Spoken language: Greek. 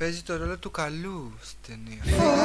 παίζει το ρόλο του καλού στην ταινία.